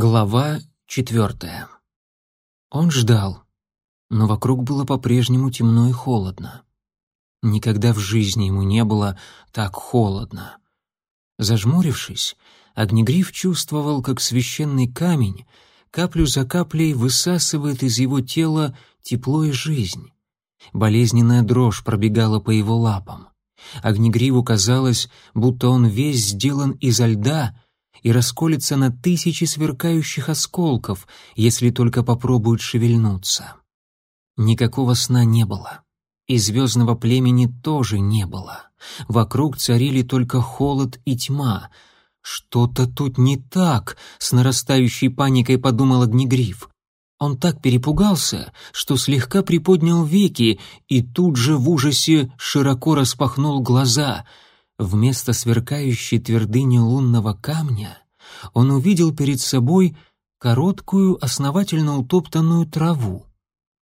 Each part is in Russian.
Глава четвертая. Он ждал, но вокруг было по-прежнему темно и холодно. Никогда в жизни ему не было так холодно. Зажмурившись, Огнегриф чувствовал, как священный камень каплю за каплей высасывает из его тела тепло и жизнь. Болезненная дрожь пробегала по его лапам. Огнегриву казалось, будто он весь сделан изо льда — и расколется на тысячи сверкающих осколков, если только попробует шевельнуться. Никакого сна не было. И звездного племени тоже не было. Вокруг царили только холод и тьма. «Что-то тут не так», — с нарастающей паникой подумал Огнегриф. Он так перепугался, что слегка приподнял веки и тут же в ужасе широко распахнул глаза — Вместо сверкающей твердыни лунного камня он увидел перед собой короткую, основательно утоптанную траву.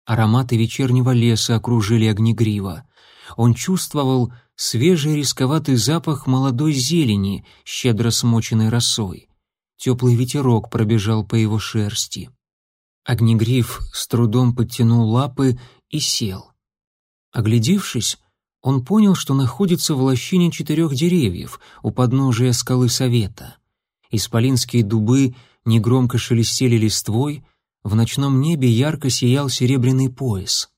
Ароматы вечернего леса окружили огнегрива. Он чувствовал свежий рисковатый запах молодой зелени, щедро смоченной росой. Теплый ветерок пробежал по его шерсти. Огнегриф с трудом подтянул лапы и сел. Оглядевшись, он понял, что находится в лощине четырех деревьев у подножия скалы Совета. Исполинские дубы негромко шелестели листвой, в ночном небе ярко сиял серебряный пояс.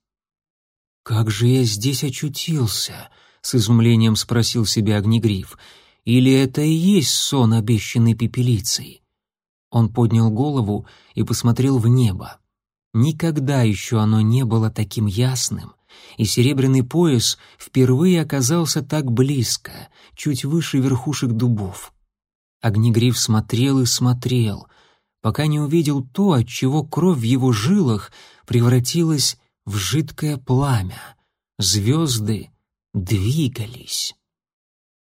«Как же я здесь очутился?» — с изумлением спросил себя Огнегриф. «Или это и есть сон, обещанный пепелицей?» Он поднял голову и посмотрел в небо. Никогда еще оно не было таким ясным, и серебряный пояс впервые оказался так близко, чуть выше верхушек дубов. Огнегриф смотрел и смотрел, пока не увидел то, от чего кровь в его жилах превратилась в жидкое пламя. Звезды двигались.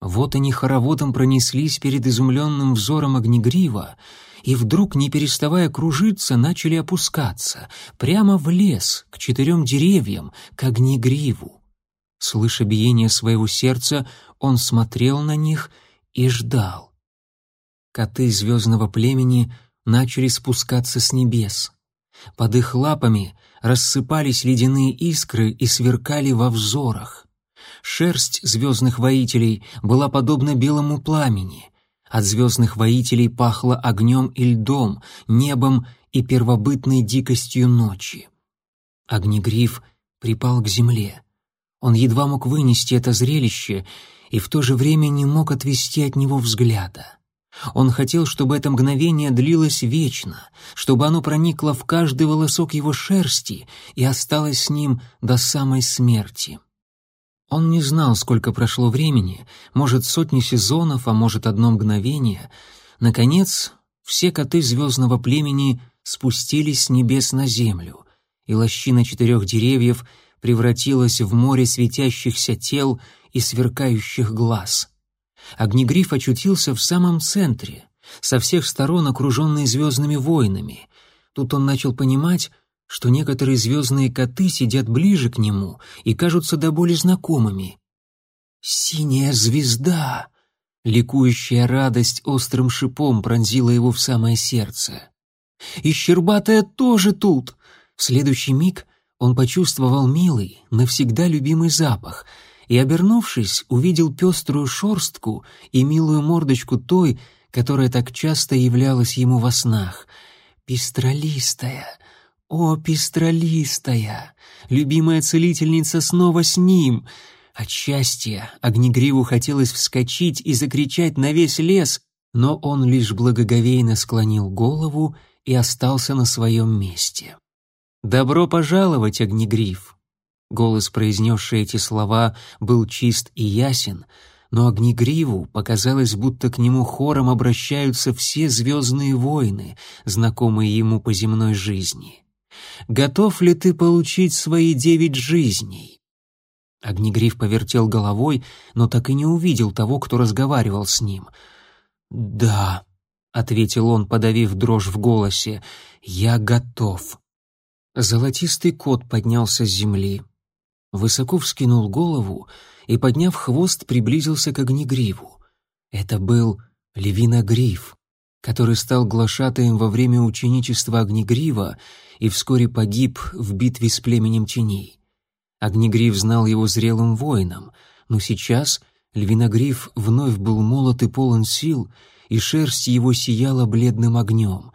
Вот они хороводом пронеслись перед изумленным взором огнегрива, и вдруг, не переставая кружиться, начали опускаться, прямо в лес, к четырем деревьям, к огнегриву. Слыша биение своего сердца, он смотрел на них и ждал. Коты звездного племени начали спускаться с небес. Под их лапами рассыпались ледяные искры и сверкали во взорах. Шерсть звездных воителей была подобна белому пламени — от звездных воителей пахло огнем и льдом, небом и первобытной дикостью ночи. Огнегриф припал к земле. Он едва мог вынести это зрелище и в то же время не мог отвести от него взгляда. Он хотел, чтобы это мгновение длилось вечно, чтобы оно проникло в каждый волосок его шерсти и осталось с ним до самой смерти. — он не знал, сколько прошло времени, может, сотни сезонов, а может, одно мгновение. Наконец, все коты звездного племени спустились с небес на землю, и лощина четырех деревьев превратилась в море светящихся тел и сверкающих глаз. Огнегриф очутился в самом центре, со всех сторон окруженный звездными войнами. Тут он начал понимать, что некоторые звездные коты сидят ближе к нему и кажутся до боли знакомыми. «Синяя звезда!» Ликующая радость острым шипом пронзила его в самое сердце. «И Щербатая тоже тут!» В следующий миг он почувствовал милый, навсегда любимый запах и, обернувшись, увидел пеструю шорстку и милую мордочку той, которая так часто являлась ему во снах. «Пестролистая!» «О, пестролистая! Любимая целительница снова с ним!» От счастья Огнегриву хотелось вскочить и закричать на весь лес, но он лишь благоговейно склонил голову и остался на своем месте. «Добро пожаловать, Огнегриф!» Голос, произнесший эти слова, был чист и ясен, но Огнегриву показалось, будто к нему хором обращаются все звездные войны, знакомые ему по земной жизни готов ли ты получить свои девять жизней?» Огнегриф повертел головой, но так и не увидел того, кто разговаривал с ним. «Да», — ответил он, подавив дрожь в голосе, — «я готов». Золотистый кот поднялся с земли, высоко вскинул голову и, подняв хвост, приблизился к огнегриву. Это был Левиногриф, который стал глашатаем во время ученичества огнегрива и вскоре погиб в битве с племенем теней. Огнегриф знал его зрелым воином, но сейчас львиногриф вновь был молод и полон сил, и шерсть его сияла бледным огнем.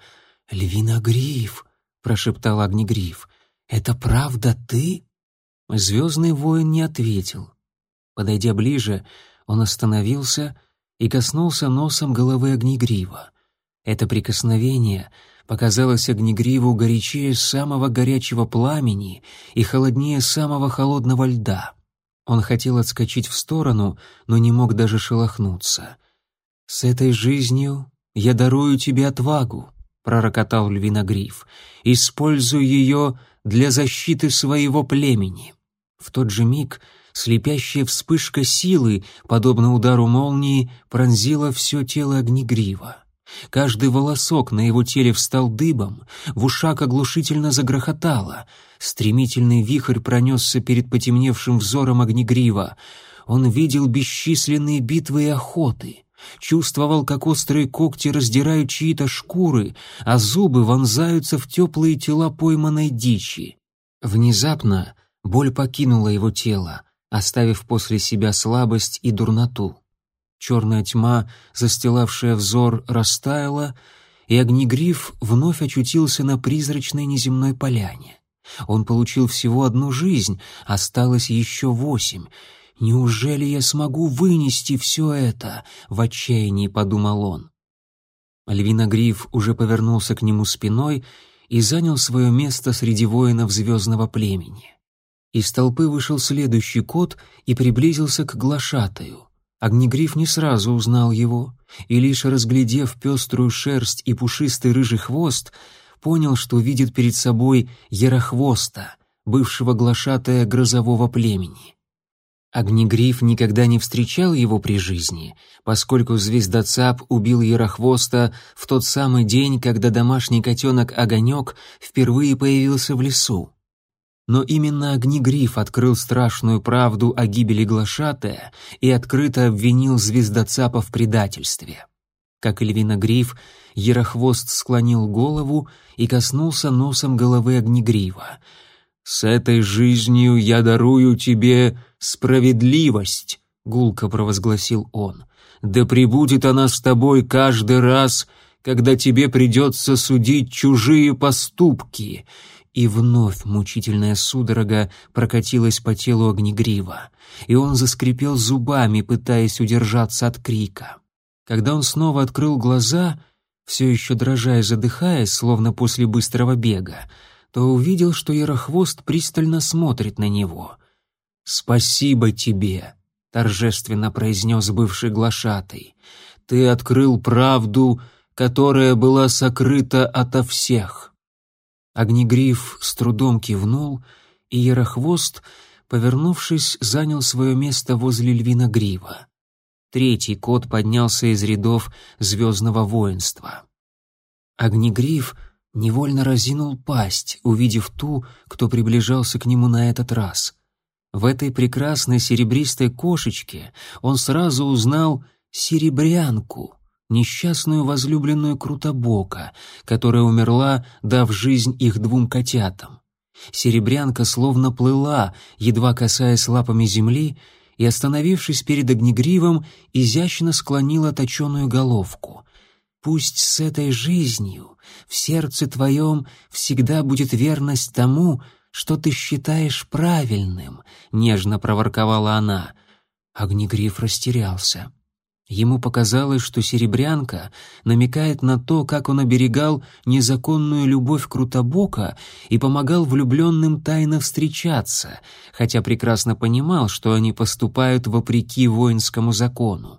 «Львиногриф!» — прошептал Огнегриф. «Это правда ты?» Звездный воин не ответил. Подойдя ближе, он остановился и коснулся носом головы Огнегрива. Это прикосновение показалось огнегриву горячее самого горячего пламени и холоднее самого холодного льда. Он хотел отскочить в сторону, но не мог даже шелохнуться. «С этой жизнью я дарую тебе отвагу», — пророкотал львиногриф. «Используй ее для защиты своего племени». В тот же миг слепящая вспышка силы, подобно удару молнии, пронзила все тело огнегрива. Каждый волосок на его теле встал дыбом, в ушах оглушительно загрохотало. Стремительный вихрь пронесся перед потемневшим взором огнегрива. Он видел бесчисленные битвы и охоты. Чувствовал, как острые когти раздирают чьи-то шкуры, а зубы вонзаются в теплые тела пойманной дичи. Внезапно боль покинула его тело, оставив после себя слабость и дурноту. Черная тьма, застилавшая взор, растаяла, и огнегриф вновь очутился на призрачной неземной поляне. Он получил всего одну жизнь, осталось еще восемь. «Неужели я смогу вынести все это?» — в отчаянии подумал он. Львиногриф уже повернулся к нему спиной и занял свое место среди воинов звездного племени. Из толпы вышел следующий кот и приблизился к глашатаю. Огнегриф не сразу узнал его, и лишь разглядев пеструю шерсть и пушистый рыжий хвост, понял, что видит перед собой Ярохвоста, бывшего глашатая грозового племени. Огнегриф никогда не встречал его при жизни, поскольку звездоцап убил Ярохвоста в тот самый день, когда домашний котенок Огонек впервые появился в лесу. Но именно Огнегриф открыл страшную правду о гибели Глашатая и открыто обвинил звездоцапа в предательстве. Как и львиногриф, Ярохвост склонил голову и коснулся носом головы Огнегрифа. «С этой жизнью я дарую тебе справедливость», — гулко провозгласил он. «Да пребудет она с тобой каждый раз, когда тебе придется судить чужие поступки, и вновь мучительная судорога прокатилась по телу огнегрива, и он заскрипел зубами, пытаясь удержаться от крика. Когда он снова открыл глаза, все еще дрожа и задыхаясь, словно после быстрого бега, то увидел, что Ярохвост пристально смотрит на него. «Спасибо тебе», — торжественно произнес бывший глашатый. «Ты открыл правду, которая была сокрыта ото всех». Огнегриф с трудом кивнул, и Ярохвост, повернувшись, занял свое место возле львина грива. Третий кот поднялся из рядов звездного воинства. Огнегриф невольно разинул пасть, увидев ту, кто приближался к нему на этот раз. В этой прекрасной серебристой кошечке он сразу узнал серебрянку — несчастную возлюбленную Крутобока, которая умерла, дав жизнь их двум котятам. Серебрянка словно плыла, едва касаясь лапами земли, и, остановившись перед огнегривом, изящно склонила точеную головку. «Пусть с этой жизнью в сердце твоем всегда будет верность тому, что ты считаешь правильным», — нежно проворковала она. Огнегриф растерялся. Ему показалось, что Серебрянка намекает на то, как он оберегал незаконную любовь Крутобока и помогал влюбленным тайно встречаться, хотя прекрасно понимал, что они поступают вопреки воинскому закону.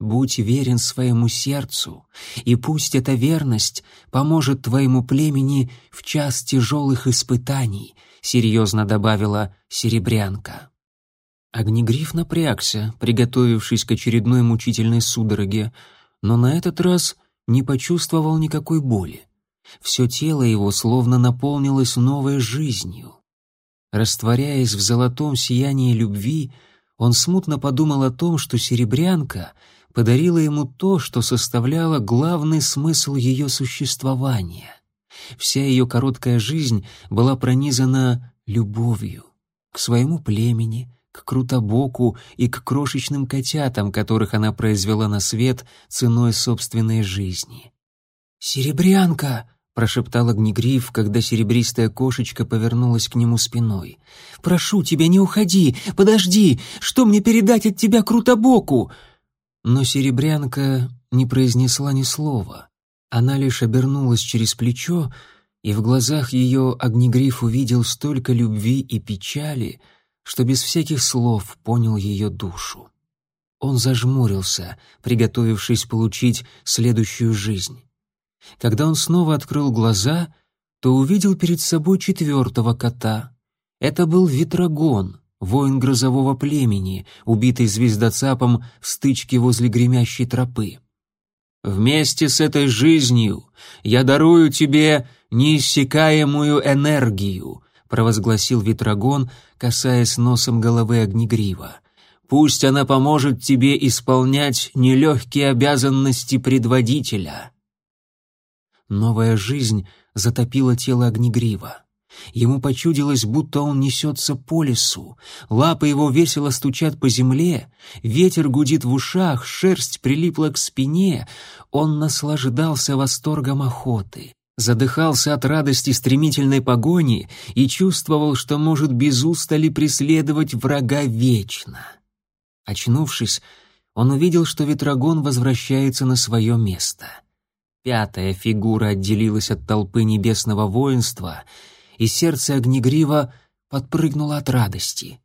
«Будь верен своему сердцу, и пусть эта верность поможет твоему племени в час тяжелых испытаний», — серьезно добавила Серебрянка. Огнегриф напрягся, приготовившись к очередной мучительной судороге, но на этот раз не почувствовал никакой боли. Все тело его словно наполнилось новой жизнью. Растворяясь в золотом сиянии любви, он смутно подумал о том, что серебрянка подарила ему то, что составляло главный смысл ее существования. Вся ее короткая жизнь была пронизана любовью к своему племени, к Крутобоку и к крошечным котятам, которых она произвела на свет ценой собственной жизни. «Серебрянка!» — прошептал огнегриф, когда серебристая кошечка повернулась к нему спиной. «Прошу тебя, не уходи! Подожди! Что мне передать от тебя Крутобоку?» Но серебрянка не произнесла ни слова. Она лишь обернулась через плечо, и в глазах ее огнегриф увидел столько любви и печали — что без всяких слов понял ее душу. Он зажмурился, приготовившись получить следующую жизнь. Когда он снова открыл глаза, то увидел перед собой четвертого кота. Это был Витрагон, воин грозового племени, убитый звездоцапом в стычке возле гремящей тропы. «Вместе с этой жизнью я дарую тебе неиссякаемую энергию, провозгласил Витрагон, касаясь носом головы Огнегрива. «Пусть она поможет тебе исполнять нелегкие обязанности предводителя». Новая жизнь затопила тело Огнегрива. Ему почудилось, будто он несется по лесу. Лапы его весело стучат по земле, ветер гудит в ушах, шерсть прилипла к спине. Он наслаждался восторгом охоты задыхался от радости стремительной погони и чувствовал, что может без устали преследовать врага вечно. Очнувшись, он увидел, что Ветрогон возвращается на свое место. Пятая фигура отделилась от толпы небесного воинства, и сердце Огнегрива подпрыгнуло от радости.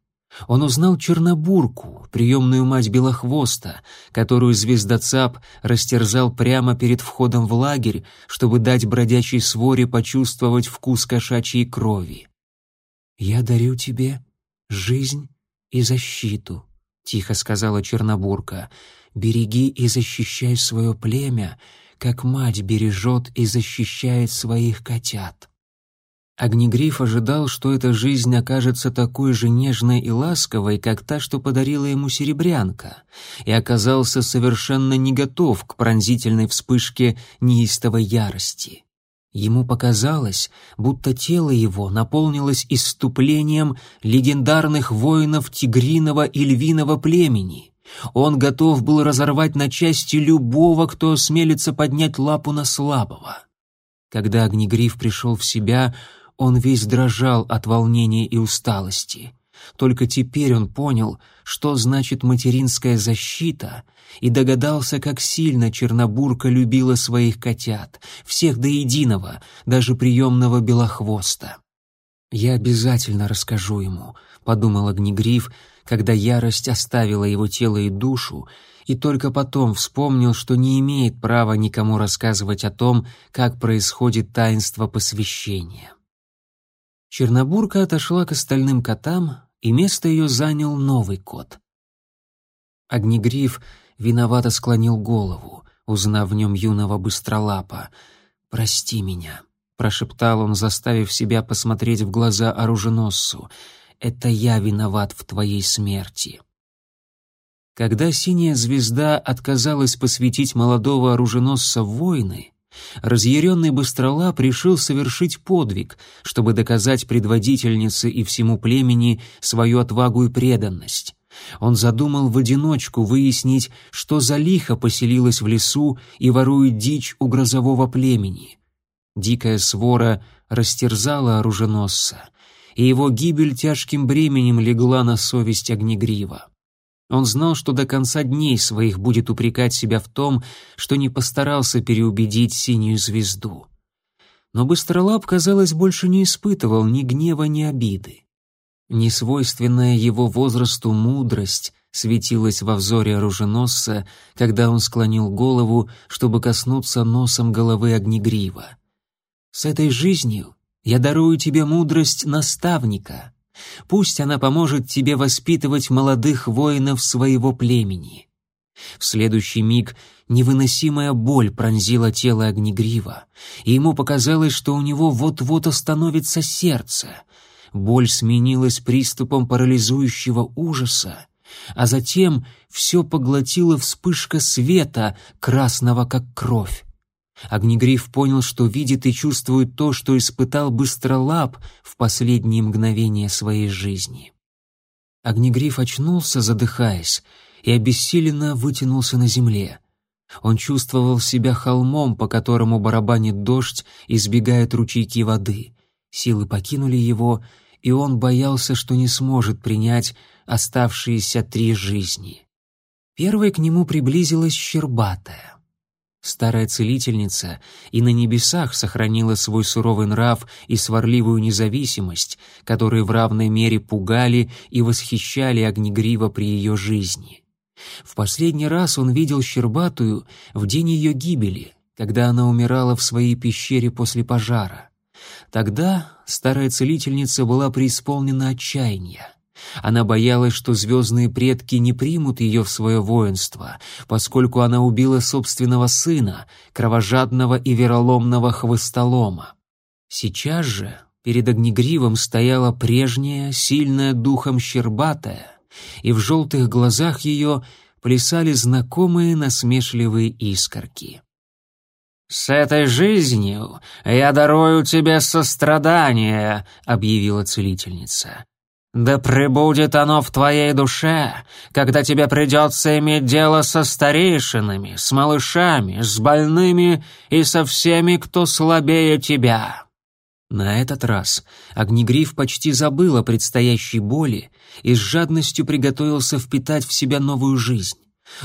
Он узнал Чернобурку, приемную мать Белохвоста, которую звездоцап растерзал прямо перед входом в лагерь, чтобы дать бродячей своре почувствовать вкус кошачьей крови. «Я дарю тебе жизнь и защиту», — тихо сказала Чернобурка. «Береги и защищай свое племя, как мать бережет и защищает своих котят». Огнегриф ожидал, что эта жизнь окажется такой же нежной и ласковой, как та, что подарила ему серебрянка, и оказался совершенно не готов к пронзительной вспышке неистовой ярости. Ему показалось, будто тело его наполнилось иступлением легендарных воинов тигриного и львиного племени. Он готов был разорвать на части любого, кто осмелится поднять лапу на слабого. Когда Огнегриф пришел в себя, он весь дрожал от волнения и усталости. Только теперь он понял, что значит материнская защита, и догадался, как сильно Чернобурка любила своих котят, всех до единого, даже приемного белохвоста. «Я обязательно расскажу ему», — подумал Огнегриф, когда ярость оставила его тело и душу, и только потом вспомнил, что не имеет права никому рассказывать о том, как происходит таинство посвящения. Чернобурка отошла к остальным котам, и место ее занял новый кот. Огнегриф виновато склонил голову, узнав в нем юного быстролапа. «Прости меня», — прошептал он, заставив себя посмотреть в глаза оруженосцу. «Это я виноват в твоей смерти». Когда синяя звезда отказалась посвятить молодого оруженосца войны, Разъяренный Быстролап решил совершить подвиг, чтобы доказать предводительнице и всему племени свою отвагу и преданность. Он задумал в одиночку выяснить, что за лихо поселилось в лесу и ворует дичь у грозового племени. Дикая свора растерзала оруженосца, и его гибель тяжким бременем легла на совесть огнегрива. Он знал, что до конца дней своих будет упрекать себя в том, что не постарался переубедить синюю звезду. Но Быстролап, казалось, больше не испытывал ни гнева, ни обиды. Несвойственная его возрасту мудрость светилась во взоре оруженосца, когда он склонил голову, чтобы коснуться носом головы огнегрива. «С этой жизнью я дарую тебе мудрость наставника», Пусть она поможет тебе воспитывать молодых воинов своего племени». В следующий миг невыносимая боль пронзила тело Огнегрива, и ему показалось, что у него вот-вот остановится сердце. Боль сменилась приступом парализующего ужаса, а затем все поглотила вспышка света, красного как кровь. Огнегриф понял, что видит и чувствует то, что испытал Быстролап в последние мгновения своей жизни. Огнегриф очнулся, задыхаясь, и обессиленно вытянулся на земле. Он чувствовал себя холмом, по которому барабанит дождь, избегает ручейки воды. Силы покинули его, и он боялся, что не сможет принять оставшиеся три жизни. Первой к нему приблизилась Щербатая. Старая целительница и на небесах сохранила свой суровый нрав и сварливую независимость, которые в равной мере пугали и восхищали огнегрива при ее жизни. В последний раз он видел Щербатую в день ее гибели, когда она умирала в своей пещере после пожара. Тогда старая целительница была преисполнена отчаяния. Она боялась, что звездные предки не примут ее в свое воинство, поскольку она убила собственного сына, кровожадного и вероломного хвостолома. Сейчас же перед огнегривом стояла прежняя, сильная духом щербатая, и в желтых глазах ее плясали знакомые насмешливые искорки. «С этой жизнью я дарую тебе сострадание», — объявила целительница. Да пребудет оно в твоей душе, когда тебе придется иметь дело со старейшинами, с малышами, с больными и со всеми, кто слабее тебя». На этот раз Огнегриф почти забыл о предстоящей боли и с жадностью приготовился впитать в себя новую жизнь.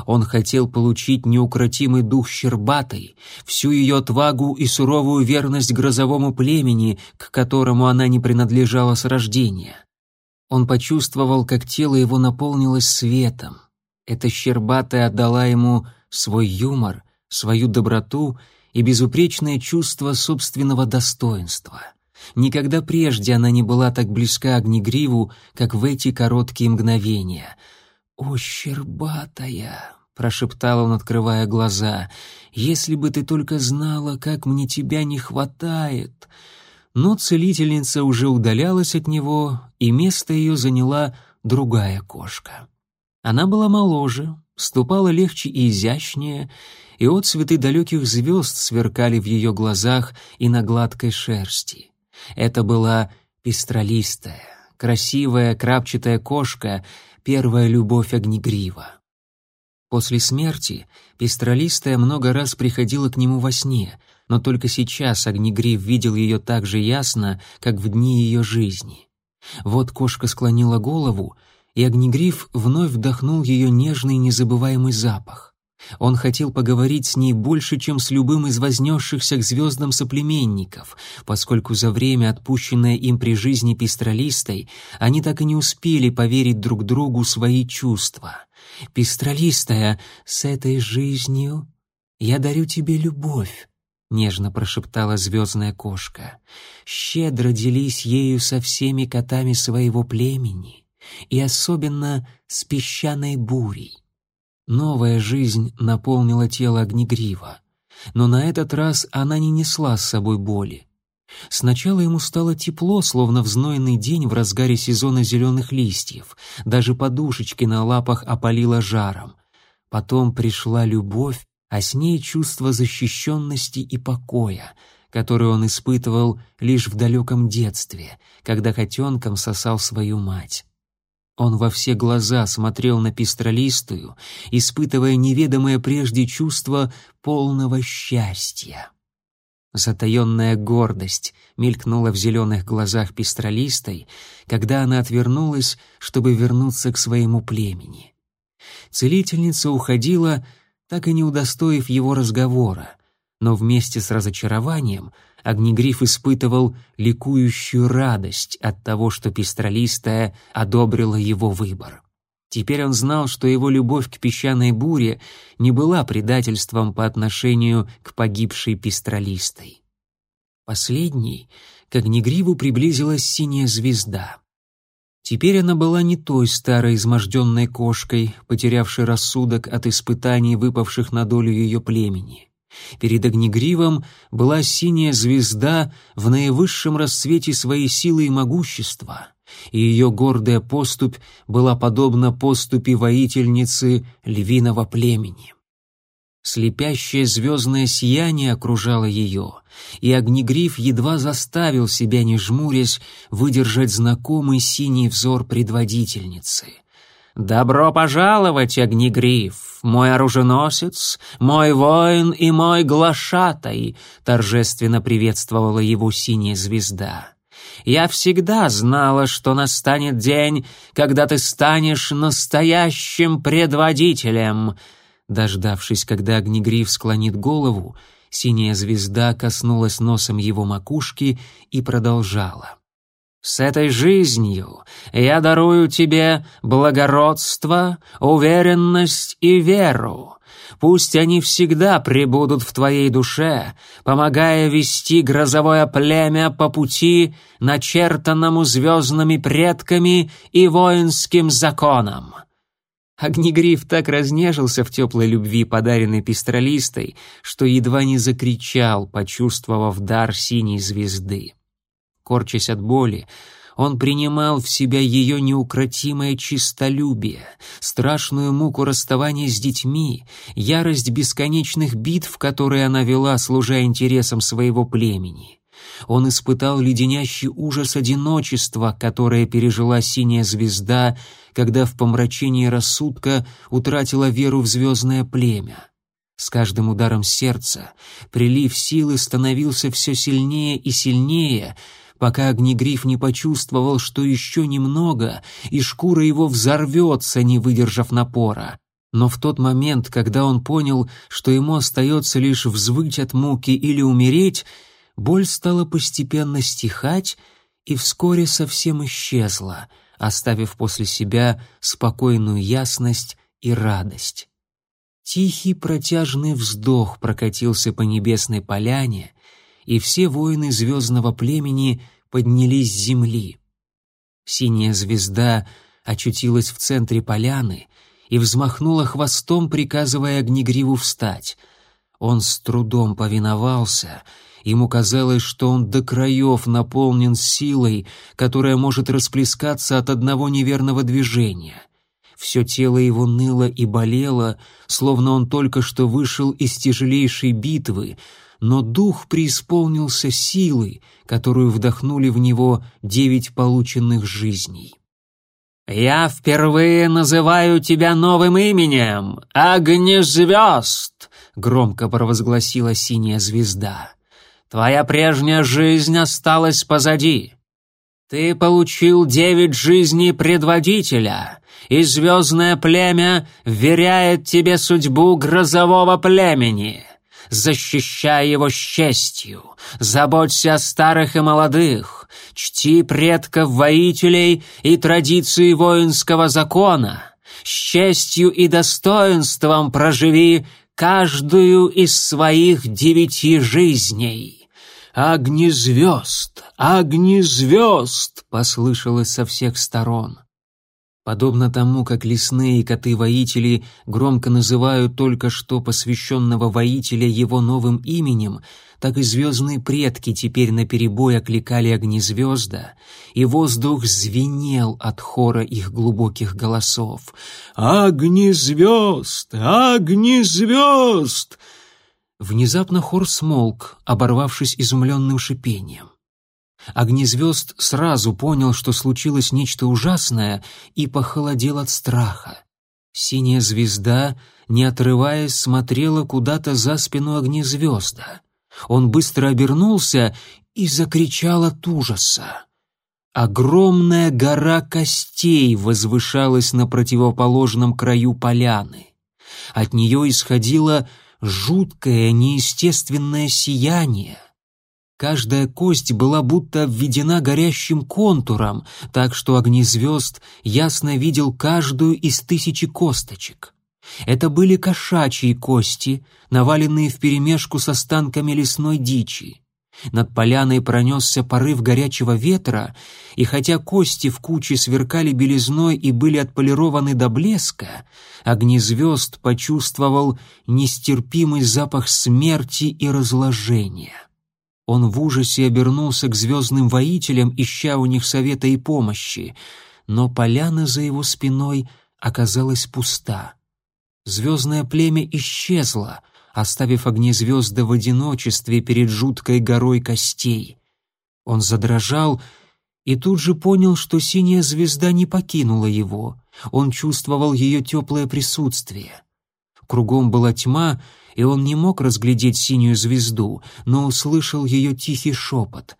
Он хотел получить неукротимый дух Щербатой, всю ее отвагу и суровую верность грозовому племени, к которому она не принадлежала с рождения. Он почувствовал, как тело его наполнилось светом. Эта щербатая отдала ему свой юмор, свою доброту и безупречное чувство собственного достоинства. Никогда прежде она не была так близка огнегриву, как в эти короткие мгновения. «О, щербатая!» — прошептал он, открывая глаза. «Если бы ты только знала, как мне тебя не хватает!» но целительница уже удалялась от него, и место ее заняла другая кошка. Она была моложе, ступала легче и изящнее, и отцветы далеких звезд сверкали в ее глазах и на гладкой шерсти. Это была пестролистая, красивая крапчатая кошка, первая любовь огнегрива. После смерти пестролистая много раз приходила к нему во сне, но только сейчас Огнегриф видел ее так же ясно, как в дни ее жизни. Вот кошка склонила голову, и Огнегриф вновь вдохнул ее нежный незабываемый запах. Он хотел поговорить с ней больше, чем с любым из вознесшихся к звездам соплеменников, поскольку за время, отпущенное им при жизни пестролистой, они так и не успели поверить друг другу свои чувства пестролистая, с этой жизнью я дарю тебе любовь». — нежно прошептала звездная кошка. «Щедро делись ею со всеми котами своего племени, и особенно с песчаной бурей». Новая жизнь наполнила тело огнегрива, но на этот раз она не несла с собой боли. Сначала ему стало тепло, словно в знойный день в разгаре сезона зеленых листьев. Даже подушечки на лапах опалило жаром. Потом пришла любовь, а с ней чувство защищенности и покоя, которое он испытывал лишь в далеком детстве, когда котенком сосал свою мать. Он во все глаза смотрел на пестролистую, испытывая неведомое прежде чувство полного счастья. Затаенная гордость мелькнула в зеленых глазах пестролистой, когда она отвернулась, чтобы вернуться к своему племени. Целительница уходила, так и не удостоив его разговора, но вместе с разочарованием Огнегриф испытывал ликующую радость от того, что пестролистая одобрила его выбор. Теперь он знал, что его любовь к песчаной буре не была предательством по отношению к погибшей пестролистой. Последней к огнегриву приблизилась синяя звезда. Теперь она была не той старой изможденной кошкой, потерявшей рассудок от испытаний, выпавших на долю ее племени. Перед огнегривом была синяя звезда в наивысшем расцвете своей силы и могущества — и Ее гордая поступь была подобна поступи воительницы львиного племени. Слепящее звездное сияние окружало ее, и огнегриф едва заставил себя, не жмурясь, выдержать знакомый синий взор предводительницы. «Добро пожаловать, огнегриф, мой оруженосец, мой воин и мой глашатай!» торжественно приветствовала его синяя звезда. Я всегда знала, что настанет день, когда ты станешь настоящим предводителем. Дождавшись, когда Огнегриф склонит голову, синяя звезда коснулась носом его макушки и продолжала. С этой жизнью я дарую тебе благородство, уверенность и веру. Пусть они всегда пребудут в твоей душе, помогая вести грозовое племя по пути, начертанному звездными предками и воинским законам». Огнегриф так разнежился в теплой любви, подаренной пестролистой, что едва не закричал, почувствовав дар синей звезды. Корчась от боли, он принимал в себя ее неукротимое чистолюбие, страшную муку расставания с детьми, ярость бесконечных битв, которые она вела, служа интересам своего племени. Он испытал леденящий ужас одиночества, которое пережила синяя звезда, когда в помрачении рассудка утратила веру в звездное племя. С каждым ударом сердца прилив силы становился все сильнее и сильнее — Пока огнегриф не почувствовал, что еще немного, и шкура его взорвется, не выдержав напора. Но в тот момент, когда он понял, что ему остается лишь взвыть от муки или умереть, боль стала постепенно стихать и вскоре совсем исчезла, оставив после себя спокойную ясность и радость. Тихий протяжный вздох прокатился по небесной поляне — и все воины звездного племени поднялись с земли. Синяя звезда очутилась в центре поляны и взмахнула хвостом, приказывая Огнегриву встать. Он с трудом повиновался, ему казалось, что он до краев наполнен силой, которая может расплескаться от одного неверного движения — все тело его ныло и болело, словно он только что вышел из тяжелейшей битвы, но дух преисполнился силы, которую вдохнули в него девять полученных жизней. «Я впервые называю тебя новым именем — Огнезвезд!» — громко провозгласила синяя звезда. «Твоя прежняя жизнь осталась позади. Ты получил девять жизней предводителя, и звездное племя веряет тебе судьбу грозового племени». Защищай его счастью, заботься о старых и молодых, чти предков-воителей и традиции воинского закона, с и достоинством проживи каждую из своих девяти жизней». «Огни звезд! Огни звезд!» — послышалось со всех сторон подобно тому, как лесные коты-воители громко называют только что посвященного воителя его новым именем, так и звездные предки теперь наперебой окликали огнезвезда, и воздух звенел от хора их глубоких голосов. «Огнезвезд! Огнезвезд!» Внезапно хор смолк, оборвавшись изумленным шипением. Огнезвезд сразу понял, что случилось нечто ужасное, и похолодел от страха. Синяя звезда, не отрываясь, смотрела куда-то за спину огнезвезда. Он быстро обернулся и закричал от ужаса. Огромная гора костей возвышалась на противоположном краю поляны. От нее исходило жуткое неестественное сияние. Каждая кость была будто введена горящим контуром, так что огни звезд ясно видел каждую из тысячи косточек. Это были кошачьи кости, наваленные вперемешку с останками лесной дичи. Над поляной пронесся порыв горячего ветра, и хотя кости в куче сверкали белизной и были отполированы до блеска, огни звезд почувствовал нестерпимый запах смерти и разложения. Он в ужасе обернулся к звездным воителям, ища у них совета и помощи, но поляна за его спиной оказалась пуста. Звездное племя исчезло, оставив огни звезды в одиночестве перед жуткой горой костей. Он задрожал и тут же понял, что синяя звезда не покинула его. Он чувствовал ее теплое присутствие. Кругом была тьма, и он не мог разглядеть синюю звезду, но услышал ее тихий шепот.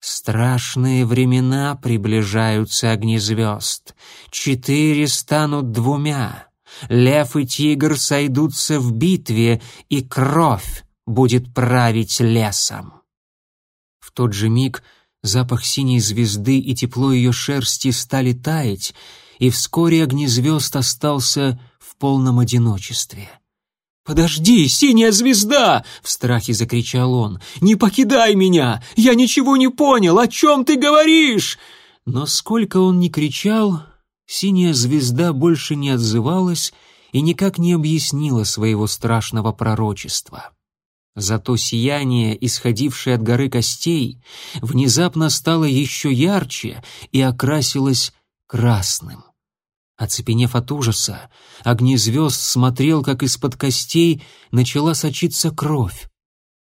«Страшные времена приближаются огни звезд. Четыре станут двумя. Лев и тигр сойдутся в битве, и кровь будет править лесом». В тот же миг запах синей звезды и тепло ее шерсти стали таять, и вскоре огнезвезд остался в полном одиночестве — «Подожди, синяя звезда!» — в страхе закричал он. «Не покидай меня! Я ничего не понял! О чем ты говоришь?» Но сколько он ни кричал, синяя звезда больше не отзывалась и никак не объяснила своего страшного пророчества. Зато сияние, исходившее от горы костей, внезапно стало еще ярче и окрасилось красным. Оцепенев от ужаса, огни звезд смотрел, как из-под костей начала сочиться кровь.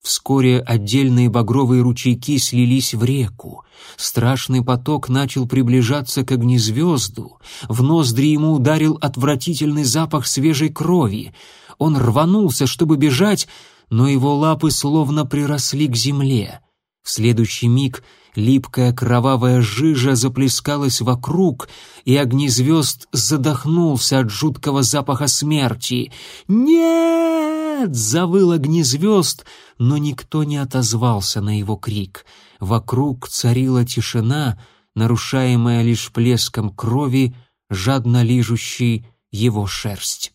Вскоре отдельные багровые ручейки слились в реку. Страшный поток начал приближаться к огнезвезду. В ноздри ему ударил отвратительный запах свежей крови. Он рванулся, чтобы бежать, но его лапы словно приросли к земле. В следующий миг — Липкая кровавая жижа заплескалась вокруг, и огни звезд задохнулся от жуткого запаха смерти. «Нет!» — завыл огни звезд, но никто не отозвался на его крик. Вокруг царила тишина, нарушаемая лишь плеском крови, жадно лижущей его шерсть.